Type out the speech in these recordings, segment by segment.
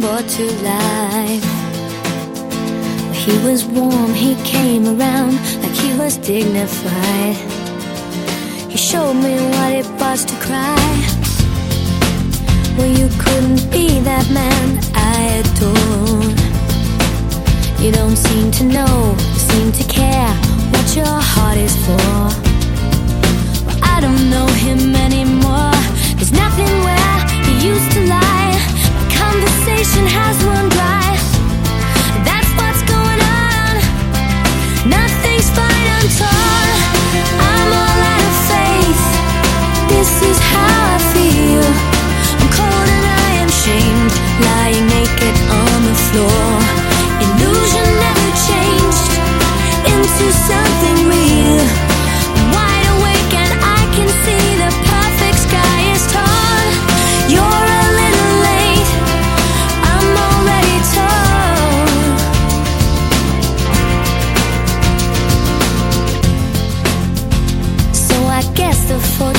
brought to life. He was warm, he came around like he was dignified. He showed me what it was to cry. Well, you couldn't be that man I adore. You don't seem to know,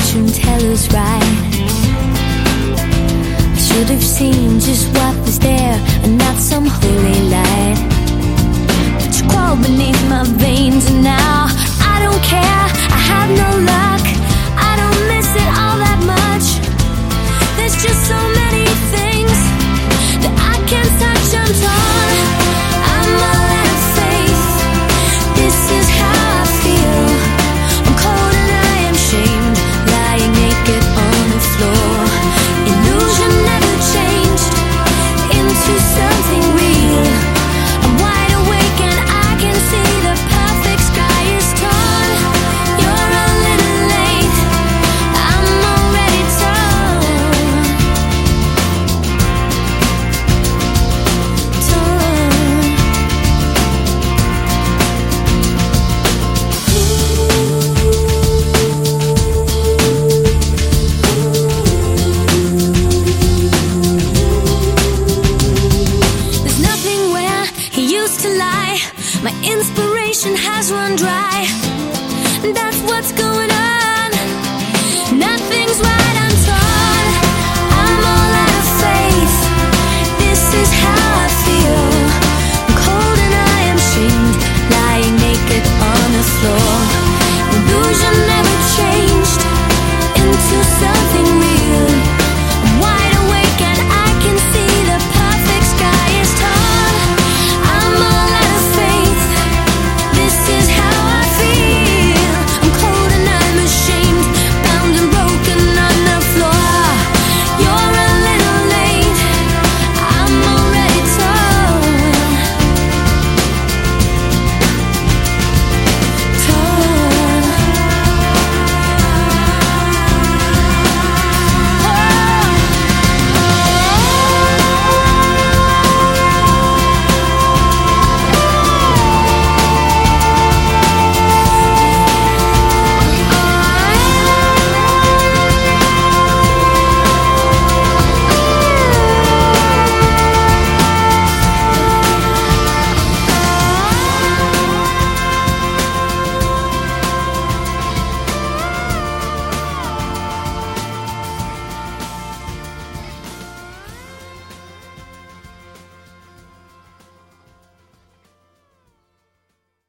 fortune teller's right. I should have seen just what was there and not some holy to lie. My inspiration has run dry. That's what's going on. Nothing's